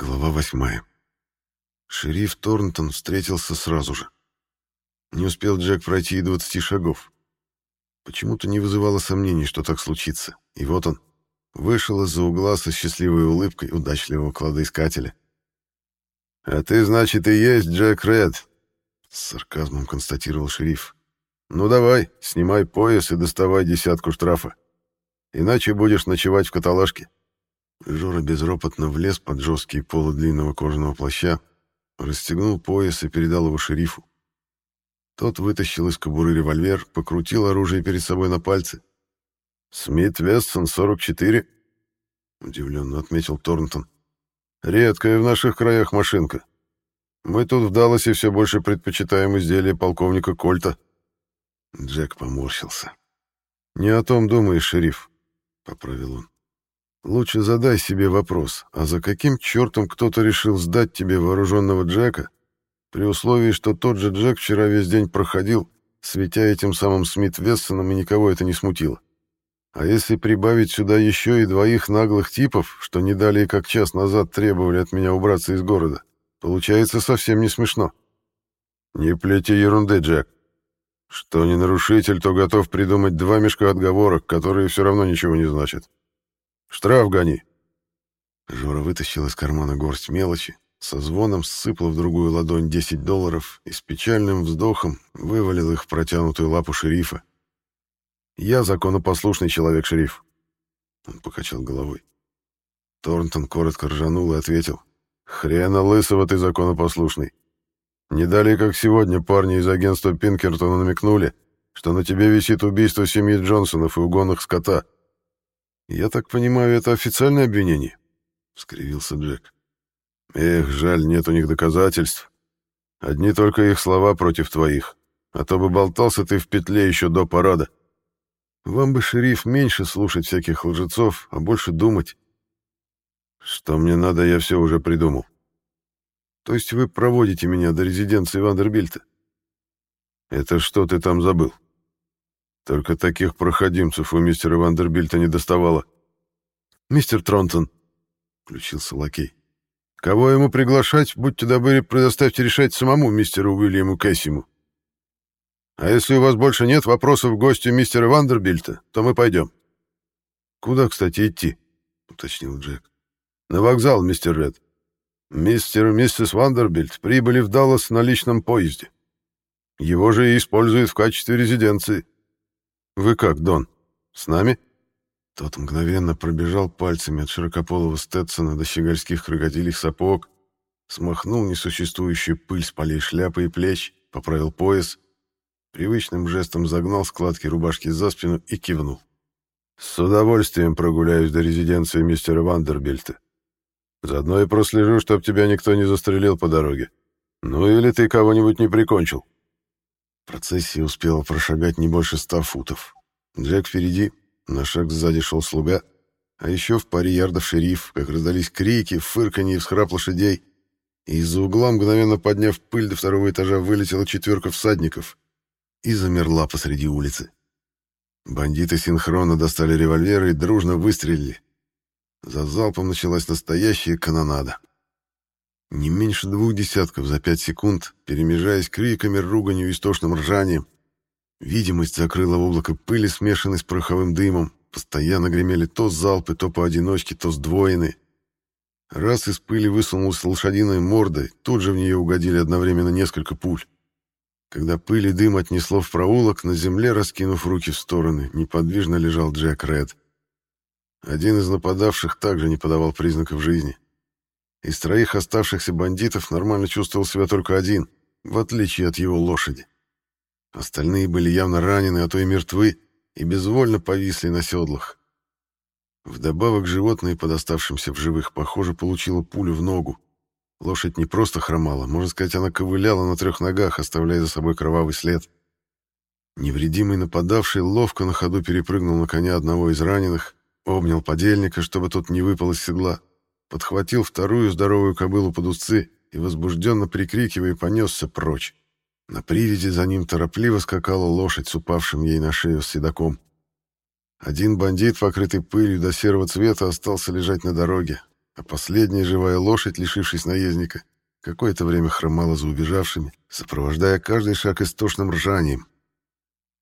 Глава восьмая. Шериф Торнтон встретился сразу же. Не успел Джек пройти и двадцати шагов. Почему-то не вызывало сомнений, что так случится. И вот он вышел из-за угла со счастливой улыбкой удачливого кладоискателя. «А ты, значит, и есть Джек Ред», — с сарказмом констатировал шериф. «Ну давай, снимай пояс и доставай десятку штрафа. Иначе будешь ночевать в каталажке». Жора безропотно влез под жесткие полы длинного кожаного плаща, расстегнул пояс и передал его шерифу. Тот вытащил из кобуры револьвер, покрутил оружие перед собой на пальце. «Смит Вестсон, 44», — удивленно отметил Торнтон. «Редкая в наших краях машинка. Мы тут в Далласе все больше предпочитаем изделия полковника Кольта». Джек поморщился. «Не о том думаешь, шериф», — поправил он. Лучше задай себе вопрос, а за каким чертом кто-то решил сдать тебе вооруженного Джека, при условии, что тот же Джек вчера весь день проходил, светя этим самым Смит Вессоном, и никого это не смутило? А если прибавить сюда еще и двоих наглых типов, что не далее как час назад требовали от меня убраться из города, получается совсем не смешно. Не плети ерунды, Джек. Что не нарушитель, то готов придумать два мешка отговорок, которые все равно ничего не значат. Штраф гони. Жора вытащил из кармана горсть мелочи, со звоном сыпал в другую ладонь 10 долларов и с печальным вздохом вывалил их в протянутую лапу шерифа. «Я законопослушный человек, шериф». Он покачал головой. Торнтон коротко ржанул и ответил. «Хрена лысого ты законопослушный. Не далее, как сегодня, парни из агентства Пинкертона намекнули, что на тебе висит убийство семьи Джонсонов и угонных скота». «Я так понимаю, это официальное обвинение?» — скривился Джек. «Эх, жаль, нет у них доказательств. Одни только их слова против твоих. А то бы болтался ты в петле еще до парада. Вам бы, шериф, меньше слушать всяких лжецов, а больше думать. Что мне надо, я все уже придумал. То есть вы проводите меня до резиденции Вандербильта? Это что ты там забыл?» Только таких проходимцев у мистера Вандербильта не доставало. «Мистер Тронтон», — включился лакей, — «кого ему приглашать, будьте добры, предоставьте решать самому мистеру Уильяму Кэссиму. А если у вас больше нет вопросов к гостю мистера Вандербильта, то мы пойдем». «Куда, кстати, идти?» — уточнил Джек. «На вокзал, мистер Ред. Мистер и миссис Вандербильт прибыли в Даллас на личном поезде. Его же и используют в качестве резиденции». «Вы как, Дон? С нами?» Тот мгновенно пробежал пальцами от широкополого Стетсона до щегольских крокодильих сапог, смахнул несуществующую пыль с полей шляпы и плеч, поправил пояс, привычным жестом загнал складки рубашки за спину и кивнул. «С удовольствием прогуляюсь до резиденции мистера Вандербильта. Заодно и прослежу, чтоб тебя никто не застрелил по дороге. Ну или ты кого-нибудь не прикончил». Процессия успела прошагать не больше ста футов. Джек впереди, на шаг сзади шел слуга, а еще в паре ярдов шериф, как раздались крики, фырканье и всхрап лошадей, и из-за угла, мгновенно подняв пыль до второго этажа, вылетела четверка всадников и замерла посреди улицы. Бандиты синхронно достали револьверы и дружно выстрелили. За залпом началась настоящая канонада. Не меньше двух десятков за пять секунд, перемежаясь криками, руганью и истошным ржанием. Видимость закрыла облако пыли, смешанной с пороховым дымом. Постоянно гремели то залпы, то поодиночке, то сдвоенные. Раз из пыли высунулась лошадиной мордой, тут же в нее угодили одновременно несколько пуль. Когда пыль и дым отнесло в проулок, на земле, раскинув руки в стороны, неподвижно лежал Джек Ред. Один из нападавших также не подавал признаков жизни. Из троих оставшихся бандитов нормально чувствовал себя только один, в отличие от его лошади. Остальные были явно ранены, а то и мертвы, и безвольно повисли на седлах. Вдобавок животное, под оставшимся в живых, похоже, получило пулю в ногу. Лошадь не просто хромала, можно сказать, она ковыляла на трех ногах, оставляя за собой кровавый след. Невредимый нападавший ловко на ходу перепрыгнул на коня одного из раненых, обнял подельника, чтобы тот не выпал из седла, подхватил вторую здоровую кобылу под усы и, возбужденно прикрикивая, понесся прочь. На привязи за ним торопливо скакала лошадь с упавшим ей на шею седаком. Один бандит, покрытый пылью до серого цвета, остался лежать на дороге. а последняя живая лошадь, лишившись наездника, какое-то время хромала за убежавшими, сопровождая каждый шаг истошным ржанием.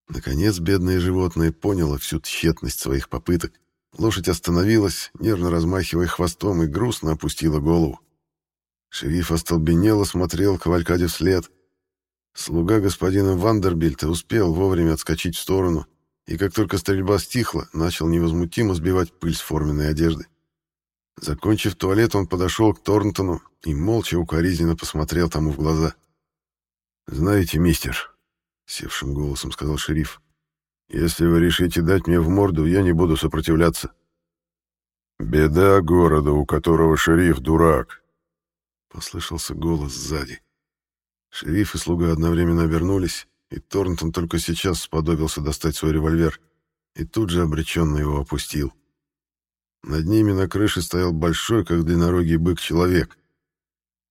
Наконец бедное животное поняло всю тщетность своих попыток. Лошадь остановилась, нервно размахивая хвостом, и грустно опустила голову. Шериф остолбенело смотрел Кавалькаде вслед. Слуга господина Вандербильта успел вовремя отскочить в сторону, и как только стрельба стихла, начал невозмутимо сбивать пыль с форменной одежды. Закончив туалет, он подошел к Торнтону и молча укоризненно посмотрел тому в глаза. «Знаете, мистер», — севшим голосом сказал шериф, «если вы решите дать мне в морду, я не буду сопротивляться». «Беда города, у которого шериф дурак», — послышался голос сзади. Шериф и слуга одновременно обернулись, и Торнтон только сейчас сподобился достать свой револьвер и тут же обреченно его опустил. Над ними на крыше стоял большой, как длиннорогий бык, человек.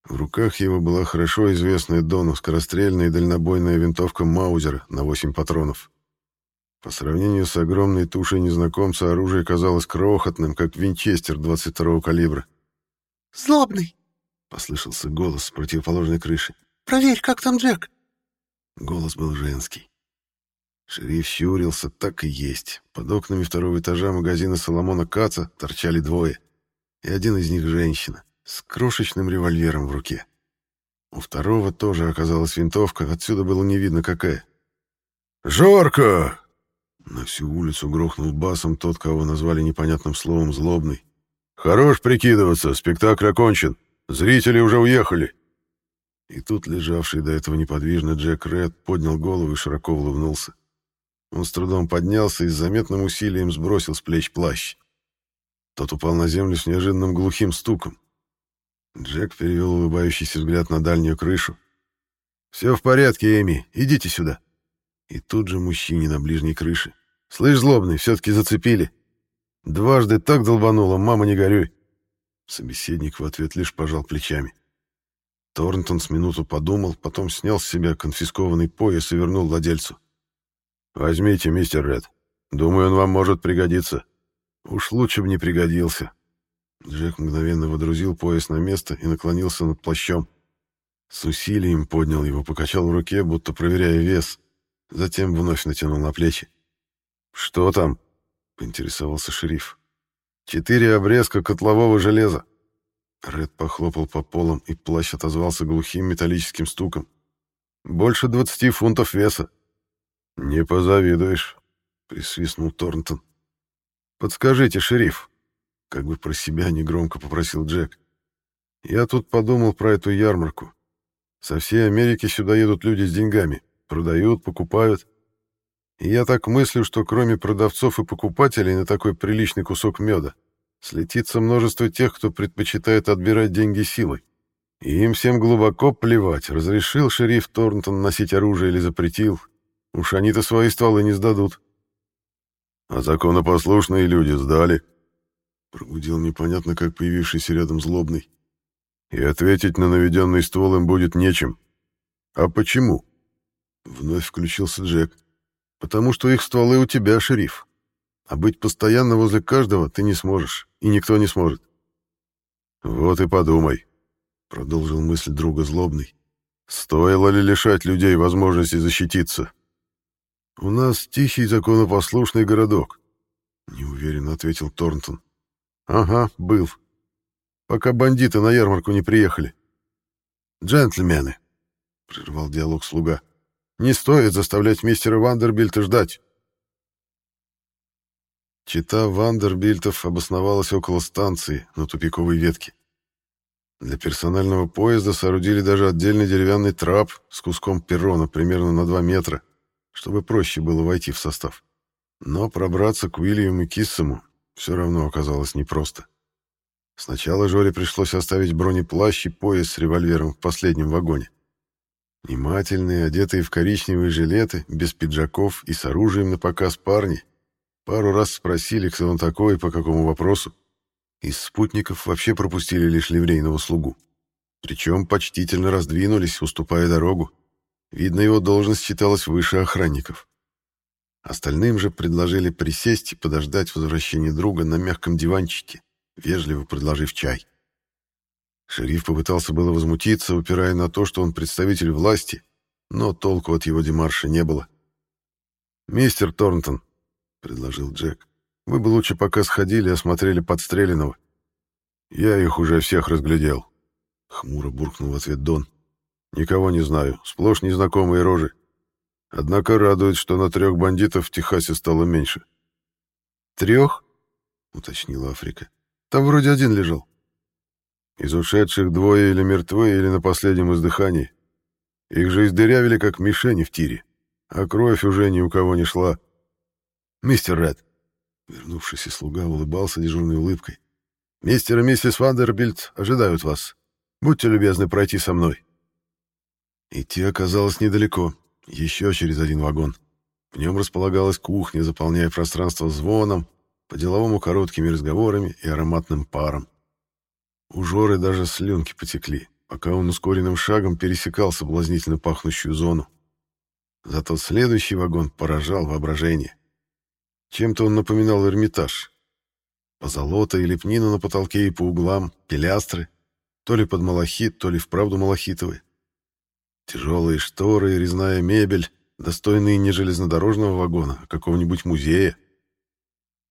В руках его была хорошо известная Дону скорострельная и дальнобойная винтовка Маузера на 8 патронов. По сравнению с огромной тушей незнакомца оружие казалось крохотным, как винчестер 22-го калибра. «Злобный!» — послышался голос с противоположной крыши. «Проверь, как там Джек!» Голос был женский. Шериф щурился, так и есть. Под окнами второго этажа магазина Соломона Каца торчали двое. И один из них женщина, с крошечным револьвером в руке. У второго тоже оказалась винтовка, отсюда было не видно какая. «Жорко!» На всю улицу грохнул басом тот, кого назвали непонятным словом «злобный». «Хорош прикидываться, спектакль окончен. Зрители уже уехали». И тут лежавший до этого неподвижно Джек Ред поднял голову и широко улыбнулся. Он с трудом поднялся и с заметным усилием сбросил с плеч плащ. Тот упал на землю с неожиданным глухим стуком. Джек перевел улыбающийся взгляд на дальнюю крышу. «Все в порядке, Эми, идите сюда». И тут же мужчине на ближней крыше. «Слышь, злобный, все-таки зацепили. Дважды так долбануло, мама, не горюй». Собеседник в ответ лишь пожал плечами. Торнтон с минуту подумал, потом снял с себя конфискованный пояс и вернул владельцу. «Возьмите, мистер Ред. Думаю, он вам может пригодиться». «Уж лучше бы не пригодился». Джек мгновенно водрузил пояс на место и наклонился над плащом. С усилием поднял его, покачал в руке, будто проверяя вес. Затем вновь натянул на плечи. «Что там?» — поинтересовался шериф. «Четыре обрезка котлового железа». Ред похлопал по полам, и плащ отозвался глухим металлическим стуком. «Больше двадцати фунтов веса. «Не позавидуешь», — присвистнул Торнтон. «Подскажите, шериф», — как бы про себя негромко попросил Джек. «Я тут подумал про эту ярмарку. Со всей Америки сюда едут люди с деньгами. Продают, покупают. И я так мыслю, что кроме продавцов и покупателей на такой приличный кусок меда слетится множество тех, кто предпочитает отбирать деньги силой. И им всем глубоко плевать, разрешил шериф Торнтон носить оружие или запретил, Уж они-то свои стволы не сдадут. А законопослушные люди сдали. Прогудел непонятно, как появившийся рядом злобный. И ответить на наведенный ствол им будет нечем. А почему? Вновь включился Джек. Потому что их стволы у тебя, шериф. А быть постоянно возле каждого ты не сможешь, и никто не сможет. Вот и подумай, продолжил мысль друга злобный. Стоило ли лишать людей возможности защититься? «У нас тихий законопослушный городок», — неуверенно ответил Торнтон. «Ага, был. Пока бандиты на ярмарку не приехали». «Джентльмены», — прервал диалог слуга, — «не стоит заставлять мистера Вандербильта ждать». Чита Вандербильтов обосновалась около станции на тупиковой ветке. Для персонального поезда соорудили даже отдельный деревянный трап с куском перрона примерно на 2 метра — чтобы проще было войти в состав. Но пробраться к Уильяму и Киссому все равно оказалось непросто. Сначала Жоре пришлось оставить бронеплащ и пояс с револьвером в последнем вагоне. Внимательные, одетые в коричневые жилеты, без пиджаков и с оружием на показ парни, пару раз спросили, кто он такой и по какому вопросу. Из спутников вообще пропустили лишь ливрейного слугу. Причем почтительно раздвинулись, уступая дорогу. Видно, его должность считалась выше охранников. Остальным же предложили присесть и подождать возвращения друга на мягком диванчике, вежливо предложив чай. Шериф попытался было возмутиться, упирая на то, что он представитель власти, но толку от его демарша не было. «Мистер Торнтон», — предложил Джек, — «вы бы лучше пока сходили и осмотрели подстреленного. Я их уже всех разглядел», — хмуро буркнул в ответ Дон. «Никого не знаю, сплошь незнакомые рожи. Однако радует, что на трех бандитов в Техасе стало меньше». «Трех?» — уточнила Африка. «Там вроде один лежал». Из ушедших двое или мертвы, или на последнем издыхании. Их же издырявили, как мишени в тире, а кровь уже ни у кого не шла. «Мистер Ред», — вернувшийся слуга улыбался дежурной улыбкой, «мистер и миссис Вандербильд ожидают вас. Будьте любезны пройти со мной». Идти оказалось недалеко, еще через один вагон. В нем располагалась кухня, заполняя пространство звоном, по-деловому короткими разговорами и ароматным паром. У Жоры даже слюнки потекли, пока он ускоренным шагом пересекал соблазнительно пахнущую зону. Зато следующий вагон поражал воображение. Чем-то он напоминал Эрмитаж. Позолота и лепнина на потолке и по углам, пилястры, то ли под малахит, то ли вправду малахитовые. Тяжелые шторы и резная мебель, достойные не железнодорожного вагона, а какого-нибудь музея.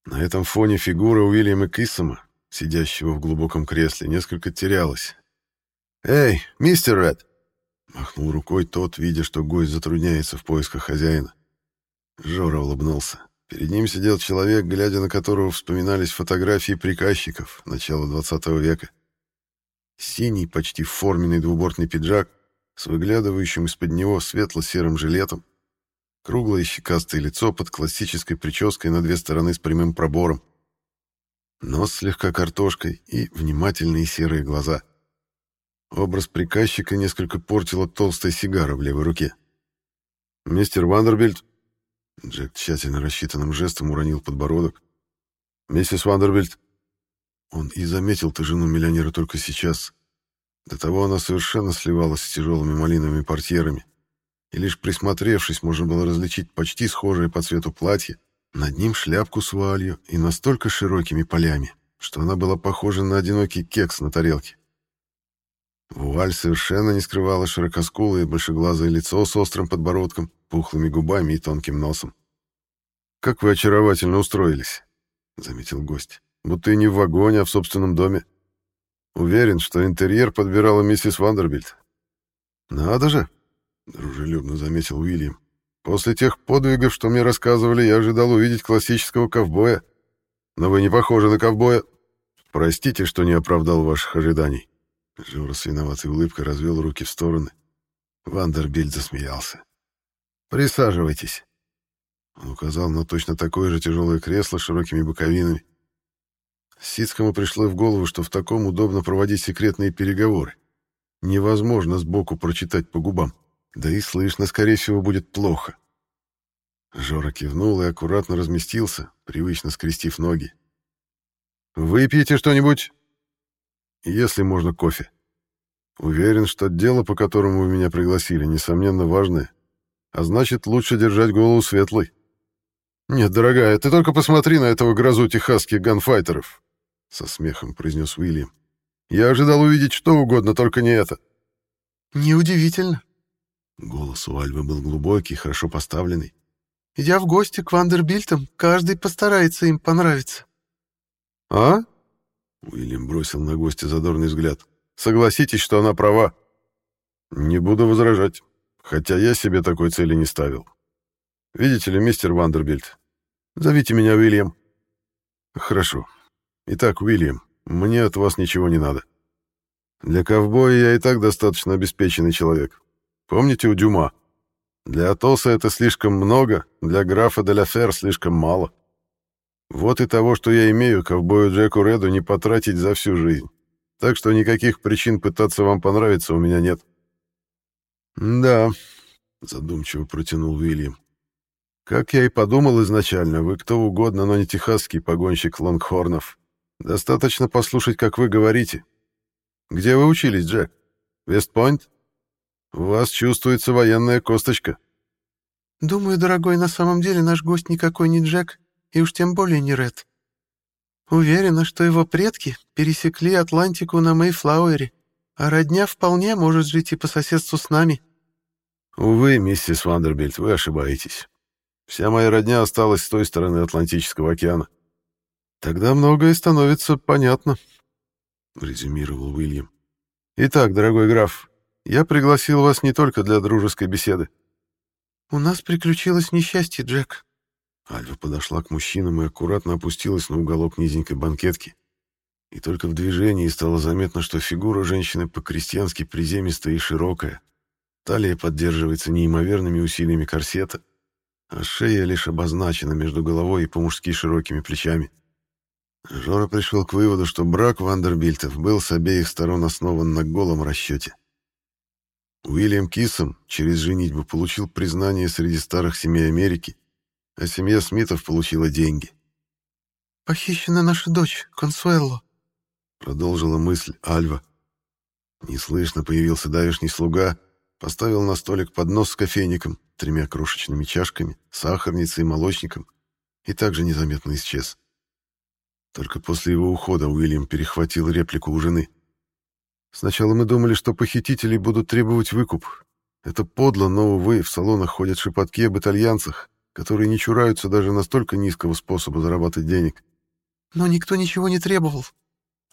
На этом фоне фигура Уильяма Киссома, сидящего в глубоком кресле, несколько терялась. «Эй, мистер Ред!» Махнул рукой тот, видя, что гость затрудняется в поисках хозяина. Жора улыбнулся. Перед ним сидел человек, глядя на которого вспоминались фотографии приказчиков начала XX века. Синий, почти форменный двубортный пиджак с выглядывающим из-под него светло-серым жилетом, круглое щекастое лицо под классической прической на две стороны с прямым пробором нос слегка картошкой и внимательные серые глаза. Образ приказчика несколько портила толстая сигара в левой руке. «Мистер Вандербильд...» Джек тщательно рассчитанным жестом уронил подбородок. «Миссис Вандербильд...» Он и заметил-то жену миллионера только сейчас. До того она совершенно сливалась с тяжелыми малиновыми портьерами, и лишь присмотревшись, можно было различить почти схожее по цвету платье, над ним шляпку с вуалью и настолько широкими полями, что она была похожа на одинокий кекс на тарелке. Вуаль совершенно не скрывала широкоскулое большеглазое лицо с острым подбородком, пухлыми губами и тонким носом. «Как вы очаровательно устроились», — заметил гость. «Будто и не в вагоне, а в собственном доме. Уверен, что интерьер подбирала миссис Вандербильд». «Надо же», — дружелюбно заметил Уильям. После тех подвигов, что мне рассказывали, я ожидал увидеть классического ковбоя. Но вы не похожи на ковбоя. Простите, что не оправдал ваших ожиданий. Жора с виноватой улыбкой развел руки в стороны. Вандербильд засмеялся. «Присаживайтесь». Он указал на точно такое же тяжелое кресло с широкими боковинами. Сицкому пришло в голову, что в таком удобно проводить секретные переговоры. Невозможно сбоку прочитать по губам. Да и слышно, скорее всего, будет плохо. Жора кивнул и аккуратно разместился, привычно скрестив ноги. «Выпьете что-нибудь?» «Если можно, кофе. Уверен, что дело, по которому вы меня пригласили, несомненно, важное. А значит, лучше держать голову светлой». «Нет, дорогая, ты только посмотри на этого грозу техасских ганфайтеров», — со смехом произнес Уильям. «Я ожидал увидеть что угодно, только не это». «Неудивительно», Голос у Альвы был глубокий, хорошо поставленный. «Я в гости к Вандербильтам. Каждый постарается им понравиться». «А?» Уильям бросил на гостя задорный взгляд. «Согласитесь, что она права». «Не буду возражать, хотя я себе такой цели не ставил. Видите ли, мистер Вандербильт, зовите меня Уильям». «Хорошо. Итак, Уильям, мне от вас ничего не надо. Для ковбоя я и так достаточно обеспеченный человек. Помните у Дюма? Для Атоса это слишком много, для графа де слишком мало. Вот и того, что я имею, ковбою Джеку Реду не потратить за всю жизнь. Так что никаких причин пытаться вам понравиться у меня нет. Да, задумчиво протянул Уильям. Как я и подумал изначально, вы кто угодно, но не техасский погонщик лонгхорнов. Достаточно послушать, как вы говорите. Где вы учились, Джек? Вестпойнт? У вас чувствуется военная косточка. Думаю, дорогой, на самом деле наш гость никакой не Джек, и уж тем более не Ред. Уверена, что его предки пересекли Атлантику на Мейфлауэре а родня вполне может жить и по соседству с нами». «Увы, миссис Вандербильд, вы ошибаетесь. Вся моя родня осталась с той стороны Атлантического океана». «Тогда многое становится понятно», — резюмировал Уильям. «Итак, дорогой граф, я пригласил вас не только для дружеской беседы». «У нас приключилось несчастье, Джек». Альва подошла к мужчинам и аккуратно опустилась на уголок низенькой банкетки. И только в движении стало заметно, что фигура женщины по-крестьянски приземистая и широкая. Талия поддерживается неимоверными усилиями корсета, а шея лишь обозначена между головой и по-мужски широкими плечами. Жора пришел к выводу, что брак Вандербильтов был с обеих сторон основан на голом расчете. Уильям Кисом через женитьбу получил признание среди старых семей Америки, а семья Смитов получила деньги. «Похищена наша дочь, Консуэлло», — продолжила мысль Альва. Неслышно появился давишний слуга, поставил на столик поднос с кофейником, тремя крошечными чашками, сахарницей и молочником, и также незаметно исчез. Только после его ухода Уильям перехватил реплику у жены. Сначала мы думали, что похитители будут требовать выкуп. Это подло, но, увы, в салонах ходят шепотки об итальянцах, которые не чураются даже настолько низкого способа зарабатывать денег. Но никто ничего не требовал.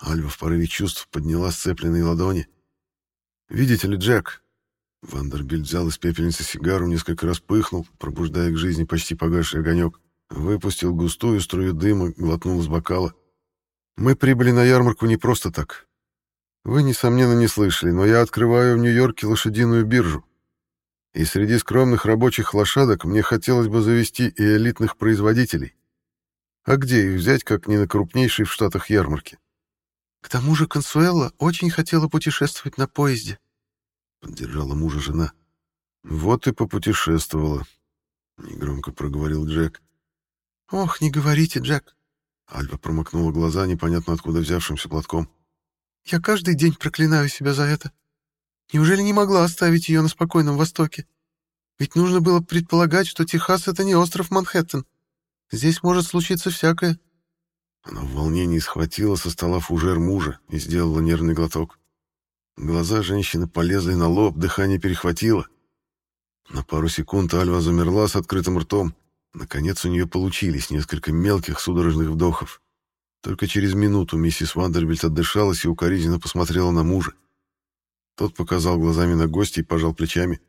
Альва в порыве чувств подняла сцепленные ладони. «Видите ли, Джек?» Вандербильд взял из пепельницы сигару, несколько раз пыхнул, пробуждая к жизни почти погасший огонек, выпустил густую струю дыма, глотнул из бокала. «Мы прибыли на ярмарку не просто так. Вы, несомненно, не слышали, но я открываю в Нью-Йорке лошадиную биржу. И среди скромных рабочих лошадок мне хотелось бы завести и элитных производителей. А где их взять, как не на крупнейшей в Штатах ярмарке? К тому же Консуэла очень хотела путешествовать на поезде. Поддержала мужа жена. Вот и попутешествовала, негромко проговорил Джек. Ох, не говорите, Джек. Альва промокнула глаза непонятно откуда взявшимся платком. Я каждый день проклинаю себя за это. Неужели не могла оставить ее на спокойном Востоке? Ведь нужно было предполагать, что Техас — это не остров Манхэттен. Здесь может случиться всякое. Она в волнении схватила со стола фужер мужа и сделала нервный глоток. Глаза женщины полезли на лоб, дыхание перехватило. На пару секунд Альва замерла с открытым ртом. Наконец у нее получились несколько мелких судорожных вдохов. Только через минуту миссис Вандербильт отдышалась и укоризненно посмотрела на мужа. Тот показал глазами на гостя и пожал плечами.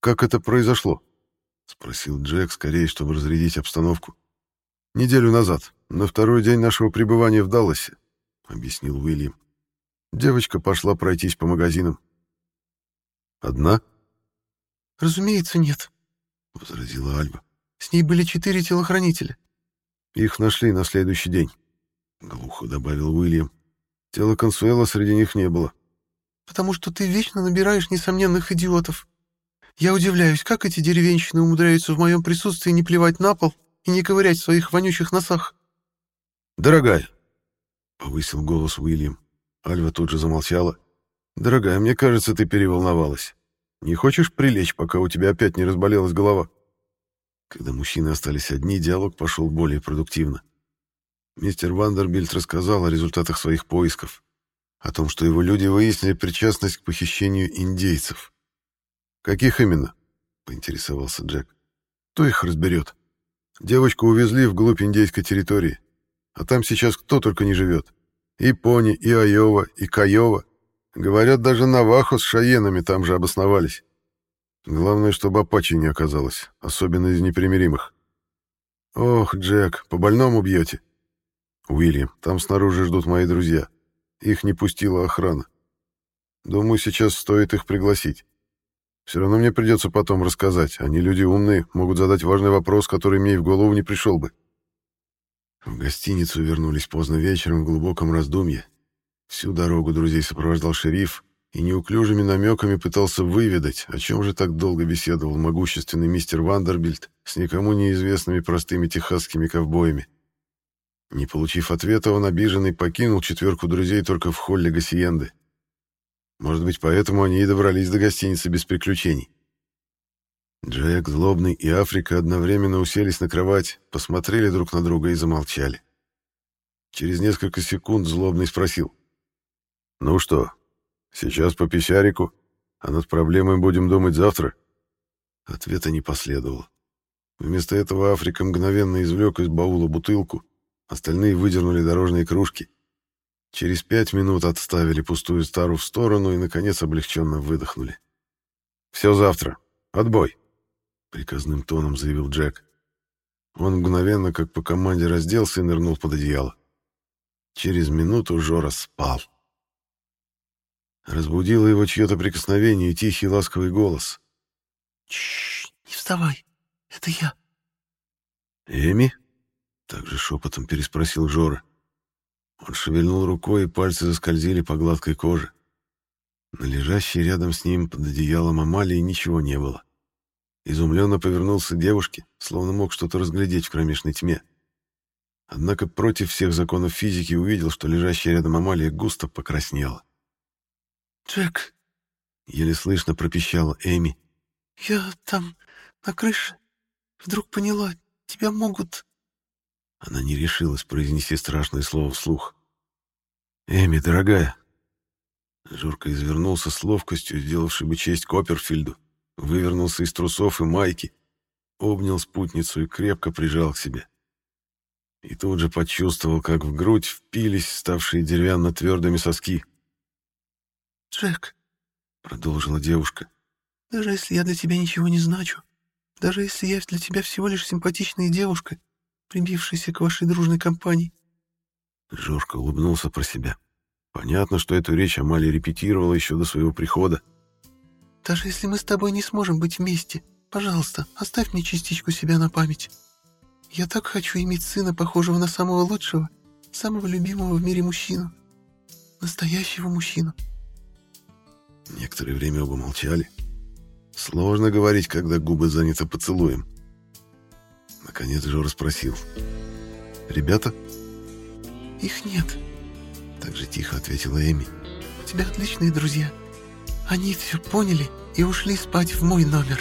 «Как это произошло?» — спросил Джек, скорее, чтобы разрядить обстановку. «Неделю назад, на второй день нашего пребывания в Далласе», — объяснил Уильям. Девочка пошла пройтись по магазинам. «Одна?» «Разумеется, нет», — возразила Альба. «С ней были четыре телохранителя». «Их нашли на следующий день». — глухо добавил Уильям. Тела Консуэла среди них не было. «Потому что ты вечно набираешь несомненных идиотов. Я удивляюсь, как эти деревенщины умудряются в моем присутствии не плевать на пол и не ковырять в своих вонючих носах». «Дорогая!» — повысил голос Уильям. Альва тут же замолчала. «Дорогая, мне кажется, ты переволновалась. Не хочешь прилечь, пока у тебя опять не разболелась голова?» Когда мужчины остались одни, диалог пошел более продуктивно. Мистер Вандербильд рассказал о результатах своих поисков, о том, что его люди выяснили причастность к похищению индейцев. «Каких именно?» — поинтересовался Джек. «Кто их разберет? Девочку увезли вглубь индейской территории, а там сейчас кто только не живет. И Пони, и Айова, и Каева. Говорят, даже Навахо с Шаенами там же обосновались. Главное, чтобы Апачи не оказалось, особенно из непримиримых. Ох, Джек, по больному бьете. «Уильям, там снаружи ждут мои друзья. Их не пустила охрана. Думаю, сейчас стоит их пригласить. Все равно мне придется потом рассказать. Они люди умные, могут задать важный вопрос, который мне и в голову не пришел бы». В гостиницу вернулись поздно вечером в глубоком раздумье. Всю дорогу друзей сопровождал шериф и неуклюжими намеками пытался выведать, о чем же так долго беседовал могущественный мистер Вандербильд с никому неизвестными простыми техасскими ковбоями. Не получив ответа, он обиженный покинул четверку друзей только в холле Гассиенды. Может быть, поэтому они и добрались до гостиницы без приключений. Джек, Злобный и Африка одновременно уселись на кровать, посмотрели друг на друга и замолчали. Через несколько секунд Злобный спросил. «Ну что, Сейчас по писярику, а над проблемой будем думать завтра. Ответа не последовало. Вместо этого Африка мгновенно извлек из баула бутылку, остальные выдернули дорожные кружки. Через пять минут отставили пустую стару в сторону и, наконец, облегченно выдохнули. «Все завтра. Отбой!» — приказным тоном заявил Джек. Он мгновенно, как по команде, разделся и нырнул под одеяло. Через минуту Жора спал. Разбудило его чье-то прикосновение и тихий ласковый голос. «Чш, не вставай, это я». «Эми?» — также шепотом переспросил Жора. Он шевельнул рукой, и пальцы заскользили по гладкой коже. На лежащей рядом с ним под одеялом Амалии ничего не было. Изумленно повернулся к девушке, словно мог что-то разглядеть в кромешной тьме. Однако против всех законов физики увидел, что лежащая рядом Амалия густо покраснела. «Джек!» — еле слышно пропищала Эми. «Я там, на крыше. Вдруг поняла, тебя могут...» Она не решилась произнести страшное слово вслух. «Эми, дорогая!» Журка извернулся с ловкостью, сделавший бы честь Копперфильду, вывернулся из трусов и майки, обнял спутницу и крепко прижал к себе. И тут же почувствовал, как в грудь впились ставшие деревянно-твердыми соски. «Джек», — продолжила девушка, — «даже если я для тебя ничего не значу, даже если я для тебя всего лишь симпатичная девушка, прибившаяся к вашей дружной компании». Жорка улыбнулся про себя. Понятно, что эту речь Амалия репетировала еще до своего прихода. «Даже если мы с тобой не сможем быть вместе, пожалуйста, оставь мне частичку себя на память. Я так хочу иметь сына, похожего на самого лучшего, самого любимого в мире мужчину. Настоящего мужчину». Некоторое время оба молчали. Сложно говорить, когда губы заняты поцелуем. Наконец Жора спросил. «Ребята?» «Их нет», — так же тихо ответила Эми. «У тебя отличные друзья. Они все поняли и ушли спать в мой номер».